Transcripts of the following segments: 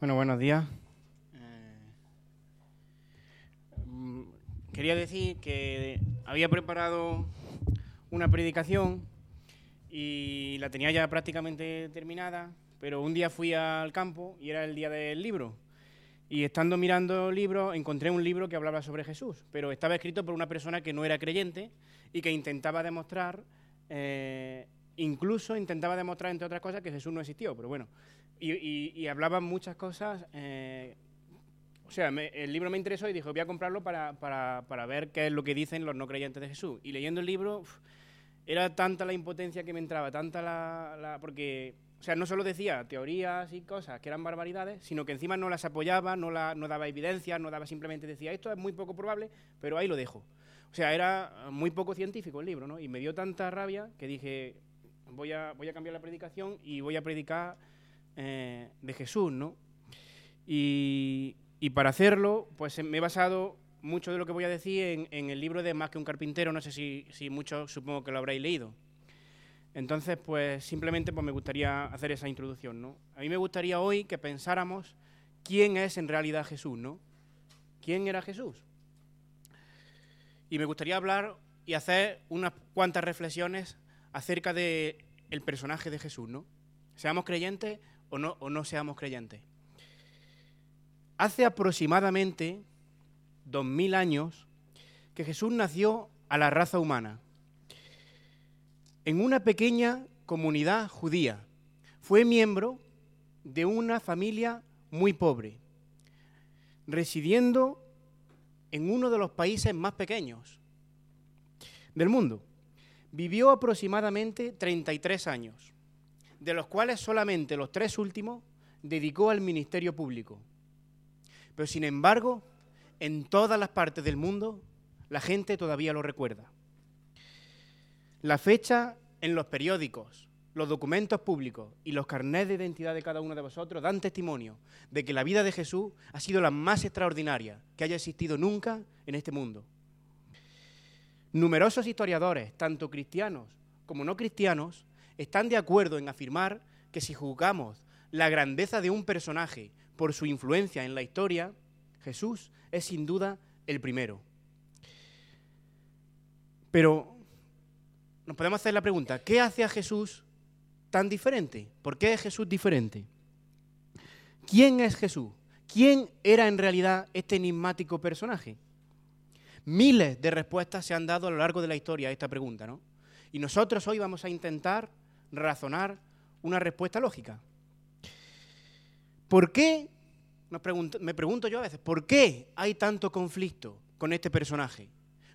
Bueno, buenos días. Eh, mm, quería decir que había preparado una predicación y la tenía ya prácticamente terminada, pero un día fui al campo y era el día del libro. Y estando mirando el libro, encontré un libro que hablaba sobre Jesús, pero estaba escrito por una persona que no era creyente y que intentaba demostrar, eh, incluso intentaba demostrar, entre otras cosas, que Jesús no existió. Pero bueno, y, hablaba muchas cosas. Eh, o sea, el libro me interesó y dije, voy a comprarlo para, para, ver qué es lo que dicen los no creyentes de Jesús. Y leyendo el libro, era tanta la impotencia que me entraba, tanta la, porque o sea, no solo decía teorías y cosas que eran barbaridades, sino que encima no las apoyaba, no, la, no daba evidencia, no daba simplemente decía esto es muy poco probable, pero ahí lo dejo. O sea, era muy poco científico el libro, ¿no? Y me dio tanta rabia que dije, voy a, voy a cambiar la predicación y voy a predicar eh, de Jesús, ¿no? Y, para hacerlo, pues me he basado mucho de lo que voy a decir en, el libro de Más que un carpintero, no sé si, si muchos supongo que lo habréis leído. Entonces, pues simplemente pues, me gustaría hacer esa introducción, ¿no? A mí me gustaría hoy que pensáramos quién es en realidad Jesús, ¿no? ¿Quién era Jesús? Y me gustaría hablar y hacer unas cuantas reflexiones acerca del el personaje de Jesús, ¿no? Seamos creyentes o no, o no seamos creyentes. Hace aproximadamente dos mil años que Jesús nació a la raza humana en una pequeña comunidad judía. Fue miembro de una familia muy pobre, residiendo en uno de los países más pequeños del mundo. Vivió aproximadamente 33 años, de los cuales solamente los tres últimos dedicó al ministerio público. Pero sin embargo, en todas las partes del mundo, la gente todavía lo recuerda. La fecha en los periódicos, los documentos públicos y los carnets de identidad de cada uno de vosotros dan testimonio de que la vida de Jesús ha sido la más extraordinaria que haya existido nunca en este mundo. Numerosos historiadores, tanto cristianos como no cristianos, están de acuerdo en afirmar que si juzgamos la grandeza de un personaje por su influencia en la historia, Jesús es sin duda el primero. Pero nos podemos hacer la pregunta, ¿qué hace a Jesús tan diferente? ¿Por qué es Jesús diferente? ¿Quién es Jesús? ¿Quién era en realidad este enigmático personaje? Miles de respuestas se han dado a lo largo de la historia a esta pregunta, ¿no? Y nosotros hoy vamos a intentar razonar una respuesta lógica. ¿Por qué, me pregunto yo a veces, ¿por qué hay tanto conflicto con este personaje?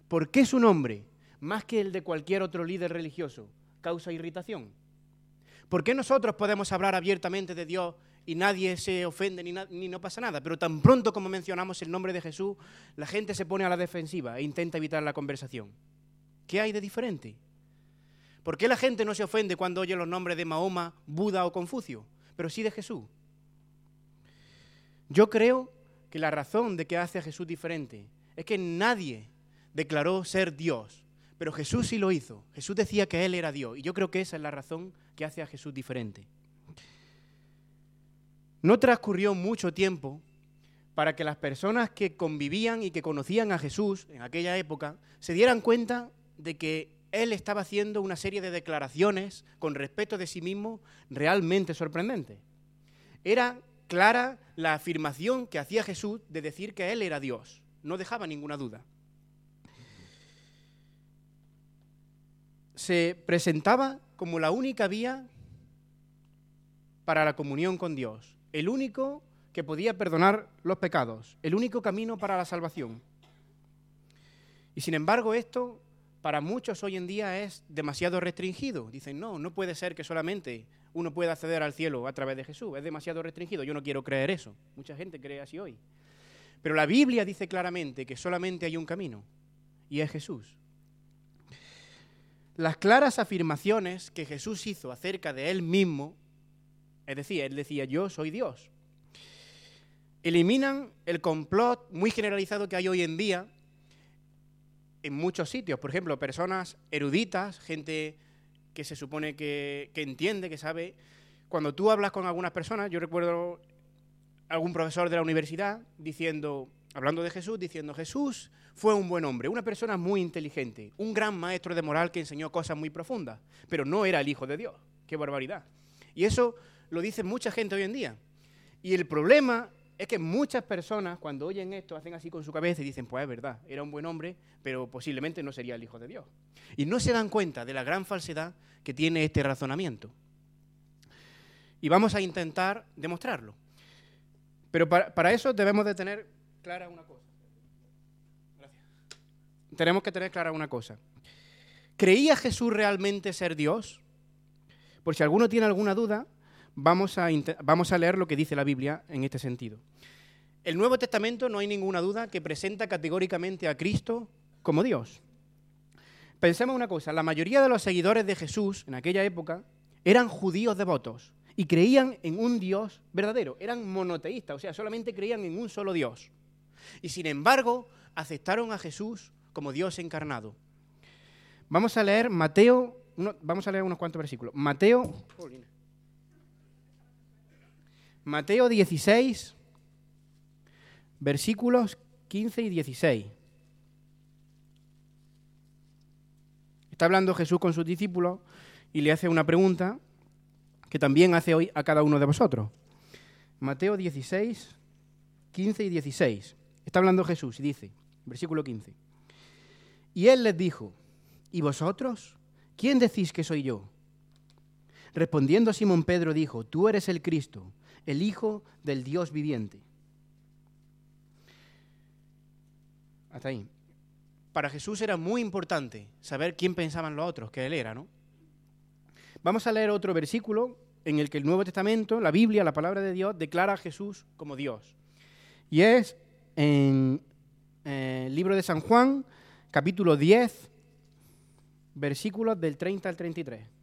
¿Por qué su nombre más que el de cualquier otro líder religioso, causa irritación? ¿Por qué nosotros podemos hablar abiertamente de Dios y nadie se ofende ni, no pasa nada? Pero tan pronto como mencionamos el nombre de Jesús, la gente se pone a la defensiva e intenta evitar la conversación. ¿Qué hay de diferente? ¿Por qué la gente no se ofende cuando oye los nombres de Mahoma, Buda o Confucio, pero sí de Jesús? Yo creo que la razón de que hace a Jesús diferente es que nadie declaró ser Dios pero Jesús sí lo hizo. Jesús decía que Él era Dios. Y yo creo que esa es la razón que hace a Jesús diferente. No transcurrió mucho tiempo para que las personas que convivían y que conocían a Jesús en aquella época se dieran cuenta de que Él estaba haciendo una serie de declaraciones con respecto de sí mismo realmente sorprendentes. Era clara la afirmación que hacía Jesús de decir que Él era Dios. No dejaba ninguna duda. se presentaba como la única vía para la comunión con Dios, el único que podía perdonar los pecados, el único camino para la salvación. Y sin embargo esto para muchos hoy en día es demasiado restringido. Dicen, no, no puede ser que solamente uno pueda acceder al cielo a través de Jesús, es demasiado restringido, yo no quiero creer eso. Mucha gente cree así hoy. Pero la Biblia dice claramente que solamente hay un camino, y es Jesús. Las claras afirmaciones que Jesús hizo acerca de él mismo, es decir, él decía, yo soy Dios, eliminan el complot muy generalizado que hay hoy en día en muchos sitios. Por ejemplo, personas eruditas, gente que se supone que, entiende, que sabe. Cuando tú hablas con algunas personas, yo recuerdo algún profesor de la universidad diciendo, hablando de Jesús, diciendo, Jesús fue un buen hombre, una persona muy inteligente, un gran maestro de moral que enseñó cosas muy profundas, pero no era el Hijo de Dios. ¡Qué barbaridad! Y eso lo dice mucha gente hoy en día. Y el problema es que muchas personas cuando oyen esto hacen así con su cabeza y dicen, pues es verdad, era un buen hombre, pero posiblemente no sería el Hijo de Dios. Y no se dan cuenta de la gran falsedad que tiene este razonamiento. Y vamos a intentar demostrarlo. Pero para, eso debemos de tener clara una cosa. Gracias. Tenemos que tener clara una cosa. ¿Creía Jesús realmente ser Dios? Por si alguno tiene alguna duda, vamos a, vamos a leer lo que dice la Biblia en este sentido. El Nuevo Testamento no hay ninguna duda que presenta categóricamente a Cristo como Dios. Pensemos una cosa, la mayoría de los seguidores de Jesús en aquella época eran judíos devotos y creían en un Dios verdadero, eran monoteístas, o sea, solamente creían en un solo Dios. Y sin embargo, aceptaron a Jesús como Dios encarnado. Vamos a leer Mateo, vamos a leer unos cuantos versículos. Mateo, Mateo 16, versículos 15 y 16. Está hablando Jesús con sus discípulos y le hace una pregunta que también hace hoy a cada uno de vosotros. Mateo 16, 15 y 16. Está hablando Jesús y dice, versículo 15. Y él les dijo, ¿y vosotros? ¿Quién decís que soy yo? Respondiendo Simón Pedro dijo, tú eres el Cristo, el Hijo del Dios viviente. Hasta ahí. Para Jesús era muy importante saber quién pensaban los otros, que Él era, ¿no? Vamos a leer otro versículo en el que el Nuevo Testamento, la Biblia, la palabra de Dios, declara a Jesús como Dios. Y es en eh, el libro de San Juan, capítulo 10, versículos del 30 al 33.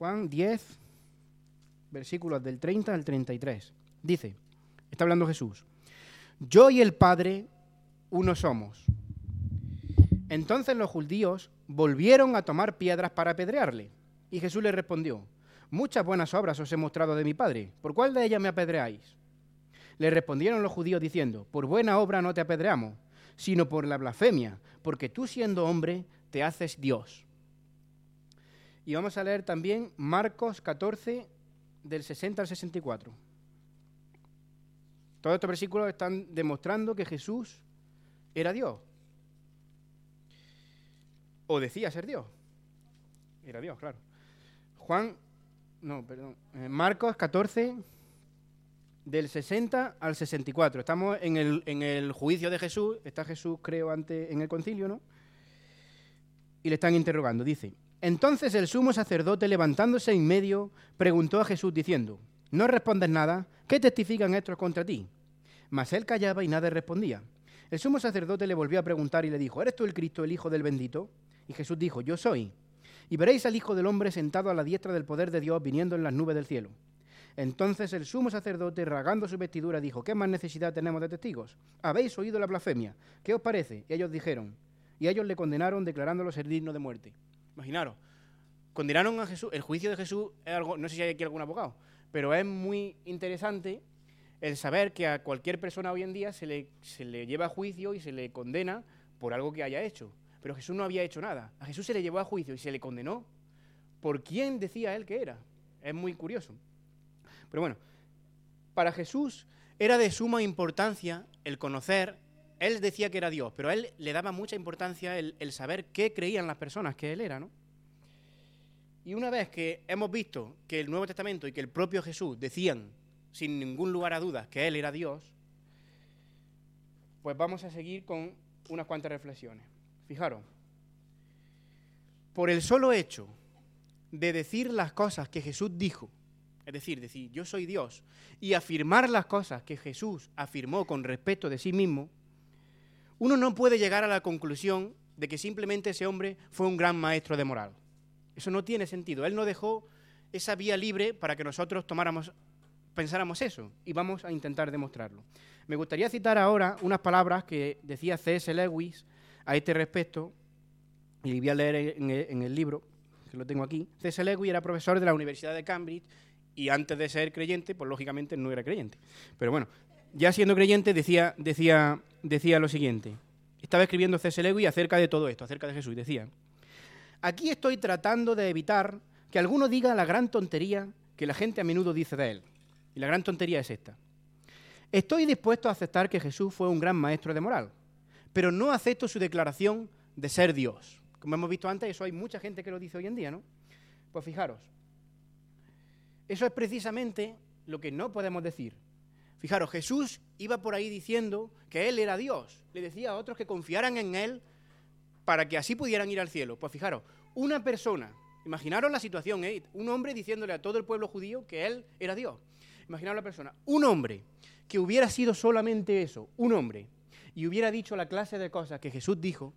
Juan 10, versículos del 30 al 33. Dice, está hablando Jesús, yo y el Padre uno somos. Entonces los judíos volvieron a tomar piedras para apedrearle. Y Jesús le respondió, muchas buenas obras os he mostrado de mi Padre, ¿por cuál de ellas me apedreáis? Le respondieron los judíos diciendo, por buena obra no te apedreamos, sino por la blasfemia, porque tú siendo hombre te haces Dios. Y vamos a leer también Marcos 14, del 60 al 64. Todos estos versículos están demostrando que Jesús era Dios. O decía ser Dios. Era Dios, claro. Juan, no, perdón. Eh, Marcos 14, del 60 al 64. Estamos en el, en el juicio de Jesús. Está Jesús, creo, antes en el concilio, ¿no? Y le están interrogando. Dice, entonces el sumo sacerdote, levantándose en medio, preguntó a Jesús diciendo, ¿no respondes nada? ¿Qué testifican estos contra ti? Mas él callaba y nada respondía. El sumo sacerdote le volvió a preguntar y le dijo, ¿eres tú el Cristo, el Hijo del bendito? Y Jesús dijo, yo soy. Y veréis al Hijo del Hombre sentado a la diestra del poder de Dios viniendo en las nubes del cielo. Entonces el sumo sacerdote, rasgando su vestidura, dijo, ¿qué más necesidad tenemos de testigos? ¿Habéis oído la blasfemia? ¿Qué os parece? Y ellos dijeron, y ellos le condenaron declarándolo ser digno de muerte. Imaginaros, condenaron a Jesús, el juicio de Jesús es algo, no sé si hay aquí algún abogado, pero es muy interesante el saber que a cualquier persona hoy en día se le, se le lleva a juicio y se le condena por algo que haya hecho. Pero Jesús no había hecho nada. A Jesús se le llevó a juicio y se le condenó por quién decía él que era. Es muy curioso. Pero bueno, para Jesús era de suma importancia el conocer, él decía que era Dios, pero a él le daba mucha importancia el, saber qué creían las personas que él era, ¿no? Y una vez que hemos visto que el Nuevo Testamento y que el propio Jesús decían sin ningún lugar a dudas que Él era Dios, pues vamos a seguir con unas cuantas reflexiones. Fijaros, por el solo hecho de decir las cosas que Jesús dijo, es decir, decir yo soy Dios, y afirmar las cosas que Jesús afirmó con respecto de sí mismo, uno no puede llegar a la conclusión de que simplemente ese hombre fue un gran maestro de moral. Eso no tiene sentido. Él no dejó esa vía libre para que nosotros tomáramos pensáramos eso y vamos a intentar demostrarlo. Me gustaría citar ahora unas palabras que decía C.S. Lewis a este respecto y voy a leer en el, liblibro que lo tengo aquí, C.S. Lewis era profesor de la Universidad de Cambridge y antes de ser creyente, pues lógicamente no era creyente. Pero bueno, ya siendo creyente decía, decía, decía lo siguiente. Estaba escribiendo C.S. Lewis acerca de todo esto, acerca de Jesús, decía, aquí estoy tratando de evitar que alguno diga la gran tontería que la gente a menudo dice de él. Y la gran tontería es esta. Estoy dispuesto a aceptar que Jesús fue un gran maestro de moral, pero no acepto su declaración de ser Dios. Como hemos visto antes, eso hay mucha gente que lo dice hoy en día, ¿no? Pues fijaros, eso es precisamente lo que no podemos decir. Fijaros, Jesús iba por ahí diciendo que Él era Dios. Le decía a otros que confiaran en Él para que así pudieran ir al cielo. Pues fijaros, una persona, imaginaros la situación, ¿eh? un hombre diciéndole a todo el pueblo judío que Él era Dios. Imaginaros la persona, un hombre que hubiera sido solamente eso, un hombre, y hubiera dicho la clase de cosas que Jesús dijo,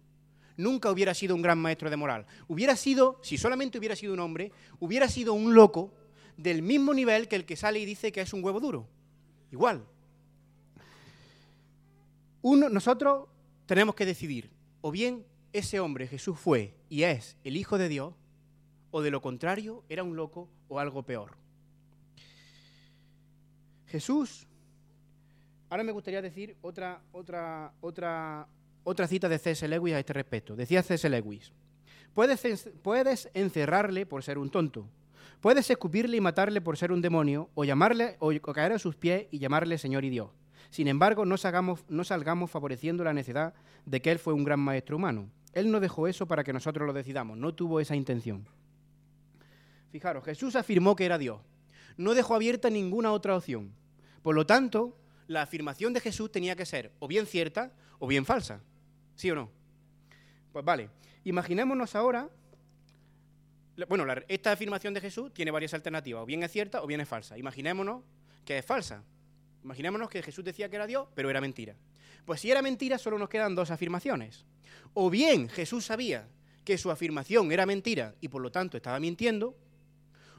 nunca hubiera sido un gran maestro de moral. Hubiera sido, si solamente hubiera sido un hombre, hubiera sido un loco del mismo nivel que el que sale y dice que es un huevo duro. Igual. Uno, nosotros tenemos que decidir, o bien ese hombre Jesús fue y es el Hijo de Dios, o de lo contrario era un loco o algo peor. Jesús Ahora me gustaría decir otra, otra, otra, otra cita de C.S. Lewis a este respecto. Decía C.S. Lewis, puedes, puedes encerrarle por ser un tonto, puedes escupirle y matarle por ser un demonio, o llamarle o caer a sus pies y llamarle Señor y Dios. Sin embargo, no salgamos, no salgamos favoreciendo la necedad de que Él fue un gran maestro humano. Él no dejó eso para que nosotros lo decidamos, no tuvo esa intención. Fijaros, Jesús afirmó que era Dios. No dejó abierta ninguna otra opción. Por lo tanto, la afirmación de Jesús tenía que ser o bien cierta o bien falsa. ¿Sí o no? Pues vale, imaginémonos ahora, bueno, esta afirmación de Jesús tiene varias alternativas, o bien es cierta o bien es falsa. Imaginémonos que es falsa. Imaginémonos que Jesús decía que era Dios, pero era mentira. Pues si era mentira, solo nos quedan dos afirmaciones. O bien Jesús sabía que su afirmación era mentira y por lo tanto estaba mintiendo,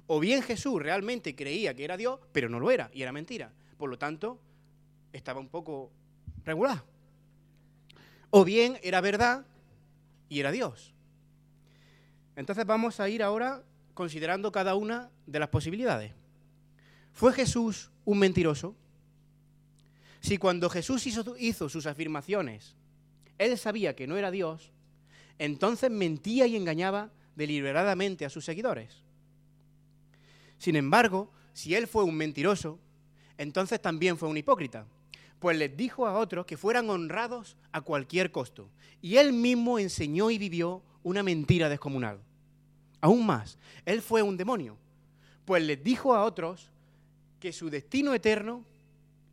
o bien Jesús realmente creía que era Dios, pero no lo era y era mentira. Por lo tanto, estaba un poco regular. O bien era verdad y era Dios. Entonces vamos a ir ahora considerando cada una de las posibilidades. ¿Fue Jesús un mentiroso? Si cuando Jesús hizo, sus afirmaciones, él sabía que no era Dios, entonces mentía y engañaba deliberadamente a sus seguidores. Sin embargo, si él fue un mentiroso, entonces también fue un hipócrita, pues les dijo a otros que fueran honrados a cualquier costo. Y él mismo enseñó y vivió una mentira descomunal. Aún más, él fue un demonio, pues les dijo a otros que su destino eterno,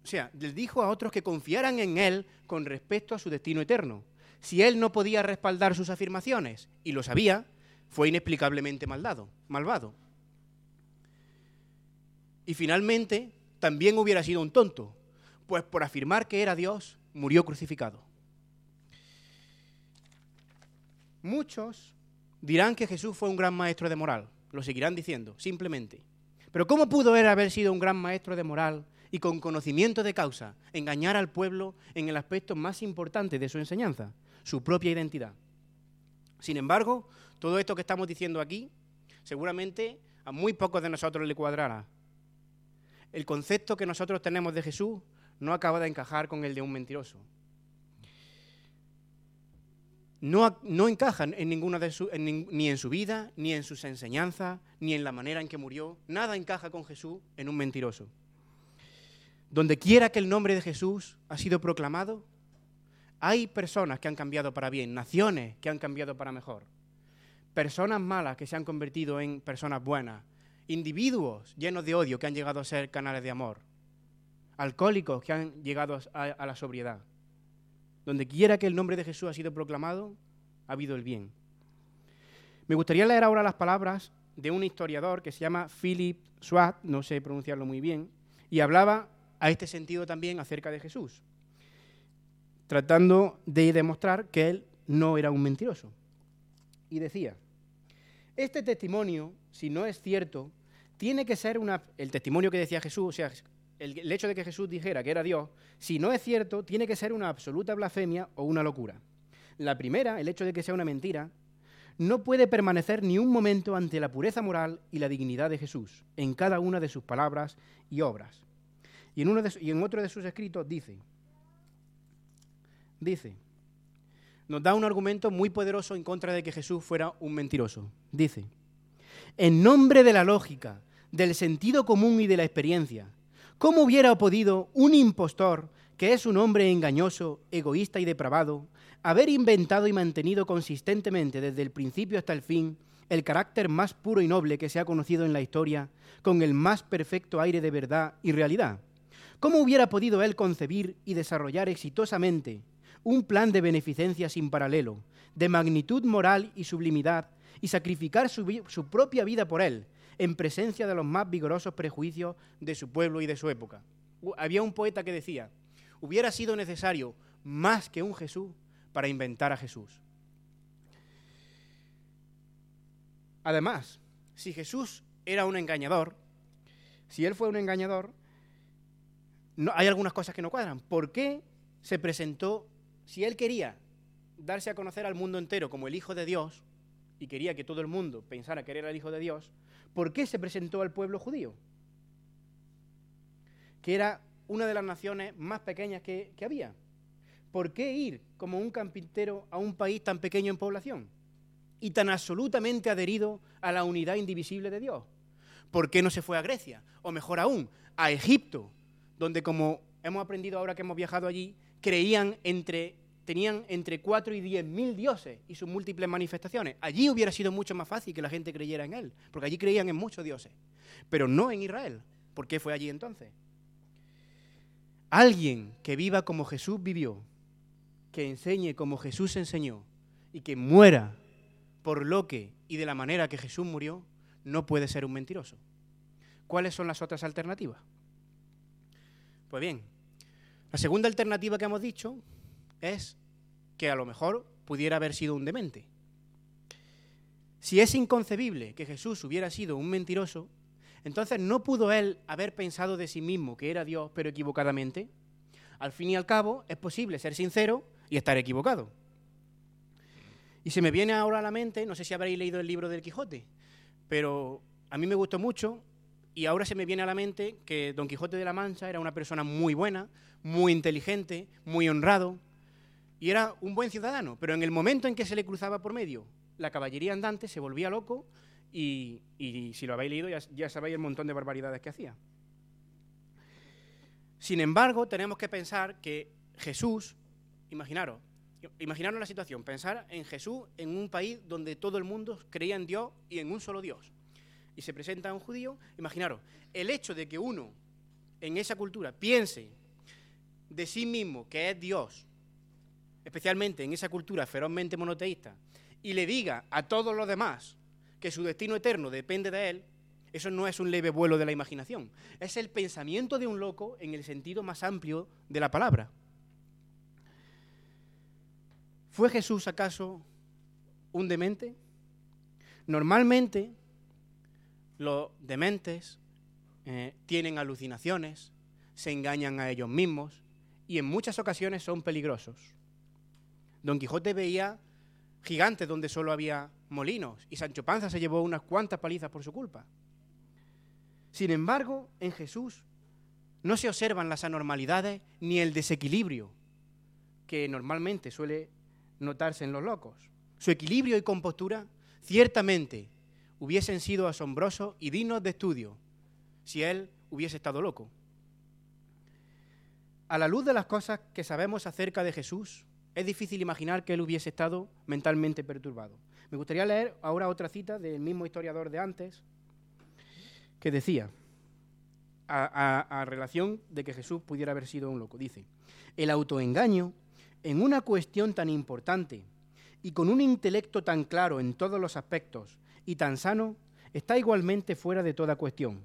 o sea, les dijo a otros que confiaran en él con respecto a su destino eterno. Si él no podía respaldar sus afirmaciones, y lo sabía, fue inexplicablemente maldado, malvado. Y finalmente, también hubiera sido un tonto, pues por afirmar que era Dios, murió crucificado. Muchos dirán que Jesús fue un gran maestro de moral, lo seguirán diciendo, simplemente. Pero ¿cómo pudo él haber sido un gran maestro de moral y con conocimiento de causa engañar al pueblo en el aspecto más importante de su enseñanza, su propia identidad? Sin embargo, todo esto que estamos diciendo aquí, seguramente a muy pocos de nosotros le cuadrará. El concepto que nosotros tenemos de Jesús no acaba de encajar con el de un mentiroso. No, encajan en ninguna de su, ni en su vida, ni en sus enseñanzas, ni en la manera en que murió. Nada encaja con Jesús en un mentiroso. Donde quiera que el nombre de Jesús ha sido proclamado, hay personas que han cambiado para bien, naciones que han cambiado para mejor, personas malas que se han convertido en personas buenas, individuos llenos de odio que han llegado a ser canales de amor alcohólicos que han llegado a, la sobriedad. Donde quiera que el nombre de Jesús ha sido proclamado, ha habido el bien. Me gustaría leer ahora las palabras de un historiador que se llama Philip Swat, no sé pronunciarlo muy bien, y hablaba a este sentido también acerca de Jesús, tratando de demostrar que él no era un mentiroso. Y decía, este testimonio, si no es cierto, tiene que ser una, el testimonio que decía Jesús, o sea, el, hecho de que Jesús dijera que era Dios, si no es cierto, tiene que ser una absoluta blasfemia o una locura. La primera, el hecho de que sea una mentira, no puede permanecer ni un momento ante la pureza moral y la dignidad de Jesús en cada una de sus palabras y obras. Y en, y en otro de sus escritos dice, dice, nos da un argumento muy poderoso en contra de que Jesús fuera un mentiroso. Dice, en nombre de la lógica, del sentido común y de la experiencia, ¿cómo hubiera podido un impostor, que es un hombre engañoso, egoísta y depravado, haber inventado y mantenido consistentemente desde el principio hasta el fin el carácter más puro y noble que se ha conocido en la historia, con el más perfecto aire de verdad y realidad? ¿Cómo hubiera podido él concebir y desarrollar exitosamente un plan de beneficencia sin paralelo, de magnitud moral y sublimidad, y sacrificar su, su, propia vida por él, en presencia de los más vigorosos prejuicios de su pueblo y de su época. Había un poeta que decía, hubiera sido necesario más que un Jesús para inventar a Jesús. Además, si Jesús era un engañador, si él fue un engañador, no, hay algunas cosas que no cuadran. ¿Por qué se presentó si él quería darse a conocer al mundo entero como el Hijo de Dios, y quería que todo el mundo pensara que era el Hijo de Dios, ¿por qué se presentó al pueblo judío? Que era una de las naciones más pequeñas que, que había. ¿Por qué ir como un campintero a un país tan pequeño en población y tan absolutamente adherido a la unidad indivisible de Dios? ¿Por qué no se fue a Grecia? O mejor aún, a Egipto, donde como hemos aprendido ahora que hemos viajado allí, creían entre tenían entre 4 y 10 mil dioses y sus múltiples manifestaciones. Allí hubiera sido mucho más fácil que la gente creyera en él, porque allí creían en muchos dioses, pero no en Israel. ¿Por qué fue allí entonces? Alguien que viva como Jesús vivió, que enseñe como Jesús enseñó y que muera por lo que y de la manera que Jesús murió, no puede ser un mentiroso. ¿Cuáles son las otras alternativas? Pues bien, la segunda alternativa que hemos dicho es que a lo mejor pudiera haber sido un demente. Si es inconcebible que Jesús hubiera sido un mentiroso, entonces no pudo él haber pensado de sí mismo que era Dios, pero equivocadamente. Al fin y al cabo, es posible ser sincero y estar equivocado. Y se me viene ahora a la mente, no sé si habréis leído el libro del Quijote, pero a mí me gustó mucho y ahora se me viene a la mente que Don Quijote de la Mancha era una persona muy buena, muy inteligente, muy honrado, y era un buen ciudadano, pero en el momento en que se le cruzaba por medio la caballería andante se volvía loco y, si lo habéis leído ya, sabéis el montón de barbaridades que hacía. Sin embargo, tenemos que pensar que Jesús, imaginaros, imaginaros la situación, pensar en Jesús en un país donde todo el mundo creía en Dios y en un solo Dios. Y se presenta a un judío, imaginaros, el hecho de que uno en esa cultura piense de sí mismo que es Dios especialmente en esa cultura ferozmente monoteísta, y le diga a todos los demás que su destino eterno depende de él, eso no es un leve vuelo de la imaginación, es el pensamiento de un loco en el sentido más amplio de la palabra. ¿Fue Jesús acaso un demente? Normalmente los dementes eh, tienen alucinaciones, se engañan a ellos mismos y en muchas ocasiones son peligrosos. Don Quijote veía gigantes donde solo había molinos y Sancho Panza se llevó unas cuantas palizas por su culpa. Sin embargo, en Jesús no se observan las anormalidades ni el desequilibrio que normalmente suele notarse en los locos. Su equilibrio y compostura ciertamente hubiesen sido asombrosos y dignos de estudio si él hubiese estado loco. A la luz de las cosas que sabemos acerca de Jesús, es difícil imaginar que él hubiese estado mentalmente perturbado. Me gustaría leer ahora otra cita del mismo historiador de antes, que decía, a, relación de que Jesús pudiera haber sido un loco, dice, el autoengaño en una cuestión tan importante y con un intelecto tan claro en todos los aspectos y tan sano, está igualmente fuera de toda cuestión.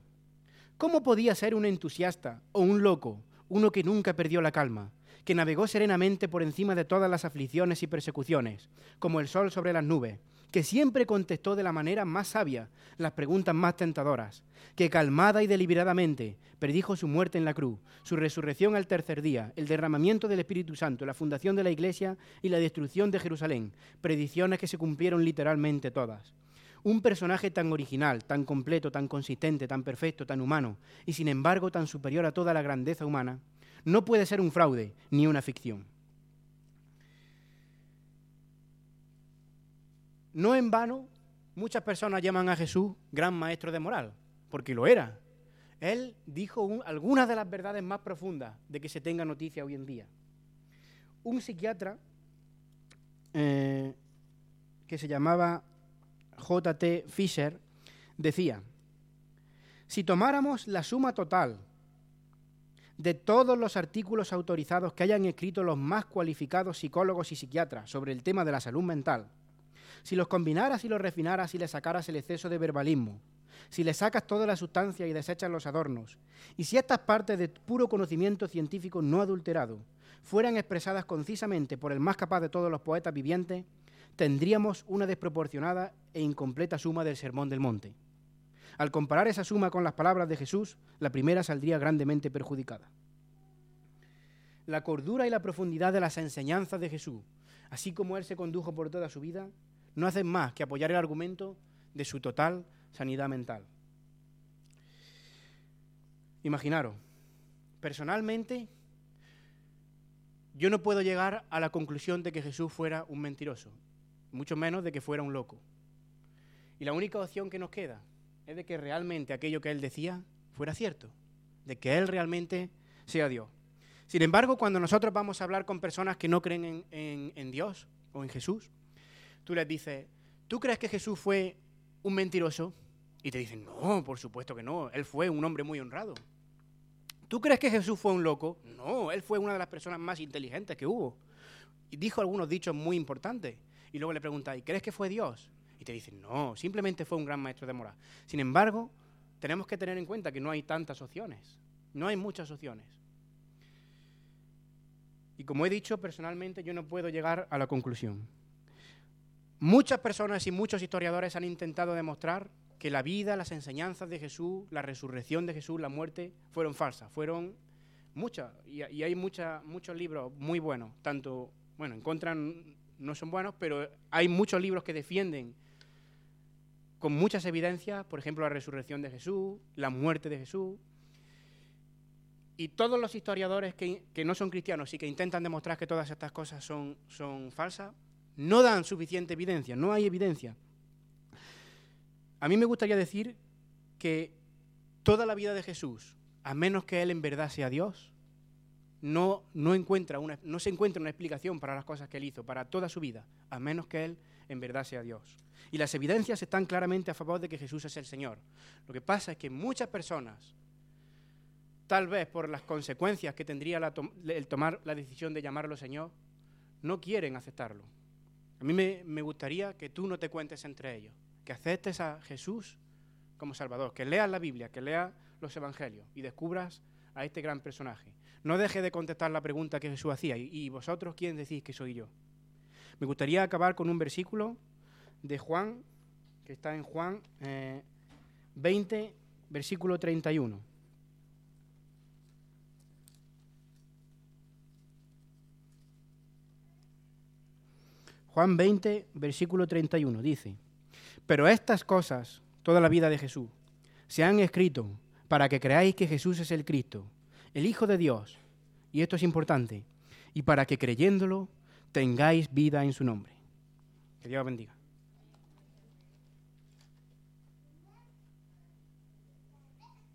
¿Cómo podía ser un entusiasta o un loco, uno que nunca perdió la calma, que navegó serenamente por encima de todas las aflicciones y persecuciones, como el sol sobre las nubes, que siempre contestó de la manera más sabia las preguntas más tentadoras, que calmada y deliberadamente predijo su muerte en la cruz, su resurrección al tercer día, el derramamiento del Espíritu Santo, la fundación de la Iglesia y la destrucción de Jerusalén, predicciones que se cumplieron literalmente todas. Un personaje tan original, tan completo, tan consistente, tan perfecto, tan humano, y sin embargo tan superior a toda la grandeza humana, no puede ser un fraude ni una ficción. No en vano, muchas personas llaman a Jesús gran maestro de moral, porque lo era. Él dijo algunas de las verdades más profundas de que se tenga noticia hoy en día. Un psiquiatra eh, que se llamaba J.T. Fisher decía, si tomáramos la suma total de todos los artículos autorizados que hayan escrito los más cualificados psicólogos y psiquiatras sobre el tema de la salud mental, si los combinaras y los refinaras y le sacaras el exceso de verbalismo, si le sacas toda la sustancia y desechas los adornos, y si estas partes de puro conocimiento científico no adulterado fueran expresadas concisamente por el más capaz de todos los poetas vivientes, tendríamos una desproporcionada e incompleta suma del Sermón del Monte. Al comparar esa suma con las palabras de Jesús, la primera saldría grandemente perjudicada. La cordura y la profundidad de las enseñanzas de Jesús, así como Él se condujo por toda su vida, no hacen más que apoyar el argumento de su total sanidad mental. Imaginaros, personalmente, yo no puedo llegar a la conclusión de que Jesús fuera un mentiroso, mucho menos de que fuera un loco. Y la única opción que nos queda es de que realmente aquello que él decía fuera cierto, de que él realmente sea Dios. Sin embargo, cuando nosotros vamos a hablar con personas que no creen en, en Dios o en Jesús, tú les dices, ¿tú crees que Jesús fue un mentiroso? Y te dicen, no, por supuesto que no, él fue un hombre muy honrado. ¿Tú crees que Jesús fue un loco? No, él fue una de las personas más inteligentes que hubo. Y dijo algunos dichos muy importantes. Y luego le preguntáis, ¿crees que fue Dios? Y te dicen, no, simplemente fue un gran maestro de moral. Sin embargo, tenemos que tener en cuenta que no hay tantas opciones. No hay muchas opciones. Y como he dicho, personalmente yo no puedo llegar a la conclusión. Muchas personas y muchos historiadores han intentado demostrar que la vida, las enseñanzas de Jesús, la resurrección de Jesús, la muerte, fueron falsas. Fueron muchas. Y, hay muchos libros muy buenos. Tanto, bueno, en contra no son buenos, pero hay muchos libros que defienden con muchas evidencias, por ejemplo, la resurrección de Jesús, la muerte de Jesús. Y todos los historiadores que, que no son cristianos y que intentan demostrar que todas estas cosas son, son falsas, no dan suficiente evidencia, no hay evidencia. A mí me gustaría decir que toda la vida de Jesús, a menos que Él en verdad sea Dios, no, no, encuentra una, no se encuentra una explicación para las cosas que Él hizo, para toda su vida, a menos que Él en verdad sea Dios. Y las evidencias están claramente a favor de que Jesús es el Señor. Lo que pasa es que muchas personas, tal vez por las consecuencias que tendría el tomar la decisión de llamarlo Señor, no quieren aceptarlo. A mí me, gustaría que tú no te cuentes entre ellos, que aceptes a Jesús como Salvador, que leas la Biblia, que leas los Evangelios y descubras a este gran personaje. No deje de contestar la pregunta que Jesús hacía, ¿y vosotros quién decís que soy yo? Me gustaría acabar con un versículo de Juan, que está en Juan 20, eh, versículo 31. Juan 20, versículo 31, dice, pero estas cosas, toda la vida de Jesús, se han escrito para que creáis que Jesús es el Cristo, el Hijo de Dios, y esto es importante, y para que creyéndolo tengáis vida en su nombre. Que Dios bendiga.